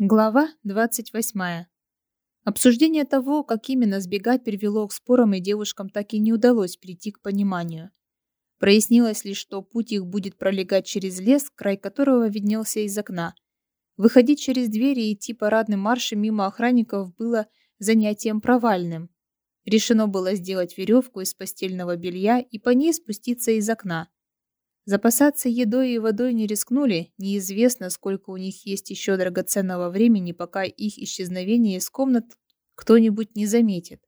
Глава 28. Обсуждение того, как именно сбегать, привело к спорам, и девушкам так и не удалось прийти к пониманию. Прояснилось лишь, что путь их будет пролегать через лес, край которого виднелся из окна. Выходить через двери и идти парадным маршем мимо охранников было занятием провальным. Решено было сделать веревку из постельного белья и по ней спуститься из окна. Запасаться едой и водой не рискнули, неизвестно, сколько у них есть еще драгоценного времени, пока их исчезновение из комнат кто-нибудь не заметит.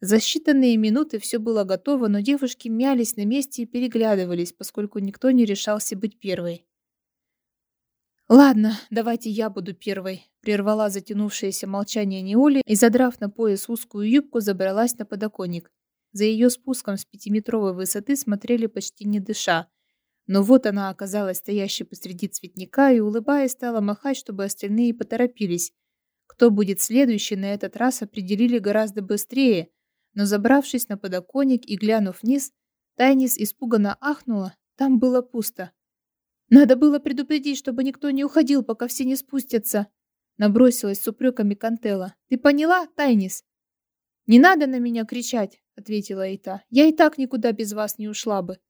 За считанные минуты все было готово, но девушки мялись на месте и переглядывались, поскольку никто не решался быть первой. «Ладно, давайте я буду первой», — прервала затянувшееся молчание Неоли и, задрав на пояс узкую юбку, забралась на подоконник. За ее спуском с пятиметровой высоты смотрели почти не дыша, но вот она оказалась стоящей посреди цветника и, улыбаясь, стала махать, чтобы остальные поторопились. Кто будет следующий, на этот раз определили гораздо быстрее, но, забравшись на подоконник и глянув вниз, Тайнис испуганно ахнула, там было пусто. «Надо было предупредить, чтобы никто не уходил, пока все не спустятся», набросилась с упреками Кантела. «Ты поняла, Тайнис?» «Не надо на меня кричать», — ответила Эйта. «Я и так никуда без вас не ушла бы».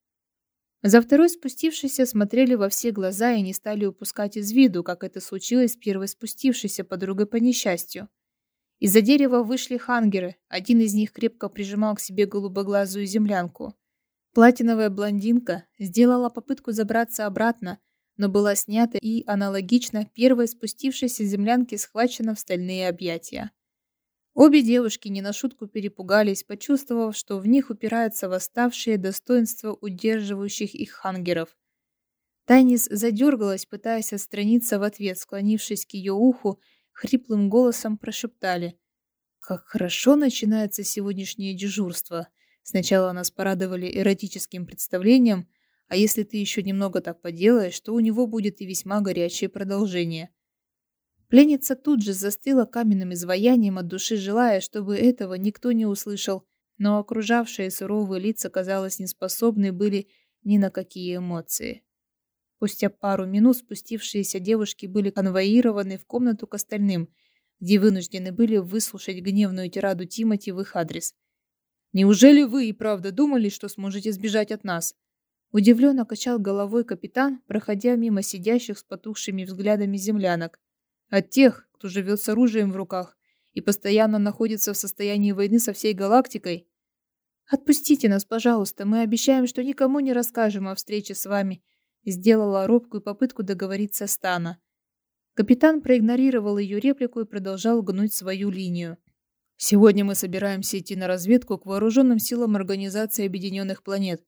За второй спустившейся смотрели во все глаза и не стали упускать из виду, как это случилось с первой спустившейся подругой по несчастью. Из-за дерева вышли хангеры, один из них крепко прижимал к себе голубоглазую землянку. Платиновая блондинка сделала попытку забраться обратно, но была снята и, аналогично, первой спустившейся землянке схвачена в стальные объятия. Обе девушки не на шутку перепугались, почувствовав, что в них упираются восставшие достоинства удерживающих их хангеров. Тайнис задергалась, пытаясь отстраниться в ответ, склонившись к ее уху, хриплым голосом прошептали. «Как хорошо начинается сегодняшнее дежурство. Сначала нас порадовали эротическим представлением, а если ты еще немного так поделаешь, то у него будет и весьма горячее продолжение». Пленница тут же застыла каменным изваянием от души, желая, чтобы этого никто не услышал, но окружавшие суровые лица, казалось, не способны были ни на какие эмоции. Спустя пару минут спустившиеся девушки были конвоированы в комнату к остальным, где вынуждены были выслушать гневную тираду Тимати в их адрес. «Неужели вы и правда думали, что сможете сбежать от нас?» Удивленно качал головой капитан, проходя мимо сидящих с потухшими взглядами землянок. От тех, кто живет с оружием в руках и постоянно находится в состоянии войны со всей галактикой. Отпустите нас, пожалуйста, мы обещаем, что никому не расскажем о встрече с вами. Сделала робкую попытку договориться с Тана. Капитан проигнорировал ее реплику и продолжал гнуть свою линию. Сегодня мы собираемся идти на разведку к вооруженным силам Организации Объединенных Планет,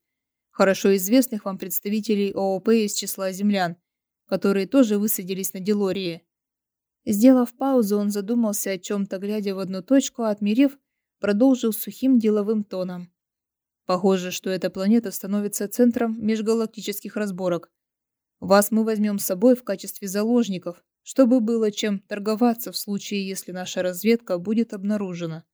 хорошо известных вам представителей ООП из числа землян, которые тоже высадились на Делории. Сделав паузу, он задумался о чем-то, глядя в одну точку, а отмерев, продолжил сухим деловым тоном. Похоже, что эта планета становится центром межгалактических разборок. Вас мы возьмем с собой в качестве заложников, чтобы было чем торговаться в случае, если наша разведка будет обнаружена.